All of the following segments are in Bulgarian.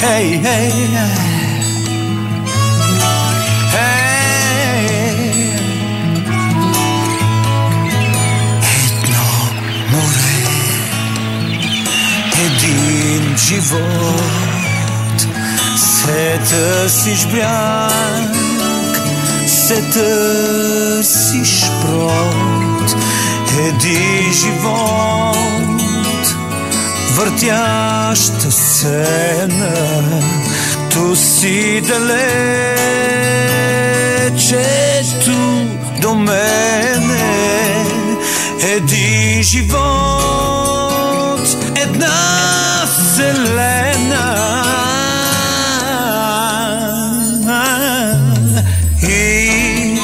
Hey, hey, hey. Едно море, един живот, се търсиш бряг, се търсиш прот, един живот, въртяща сцена, ту си далечето до мене, един живот, една вселена. И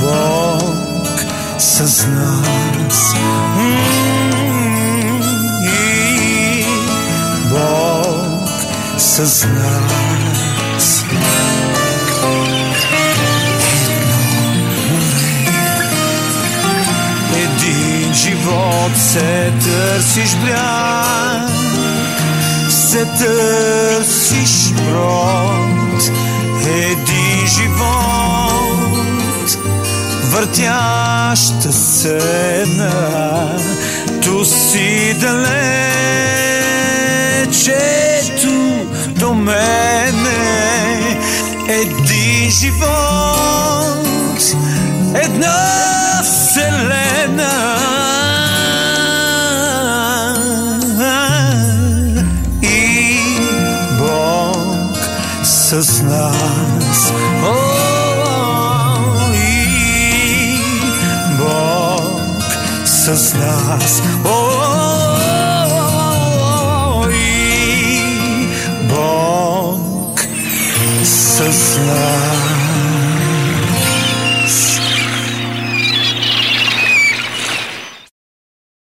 Бог с нас. М, с нас. Един живот се търсиш бряг, се търсиш брод. Един живот, въртяща сцена, ту си далечето Един живот, една вселена. И Бог с нас. О, и Бог с нас. О, и Бог с нас.